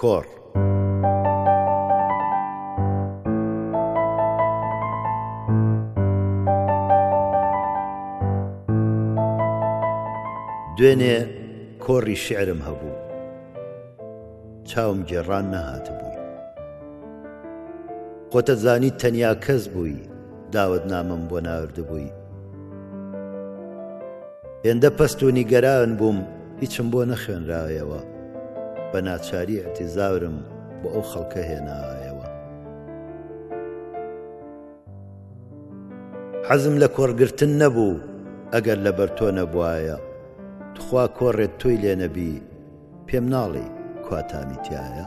کۆڕ. دوێنێ کۆڕی شیعرم هەبوو. چاوم گێڕان نەهاتبووی. خۆتەزانی تەنیا کەس بووی داوەتنامەم بۆ ناردبووی. هێندە پەست و نیگەران بووم. هیچم بۆ نەخوێنراوەیەوە بە ناچاری ئیعتیزارم بۆ ئەو خەڵکە هێنایەوە. حەزم لە کۆڕگرتن نەبوو ئەگەر لەبەر تۆ نەبوایە، توخوا کۆڕێت تۆی لێ نەبی پێم ناڵێی کوا تامی تیایە؟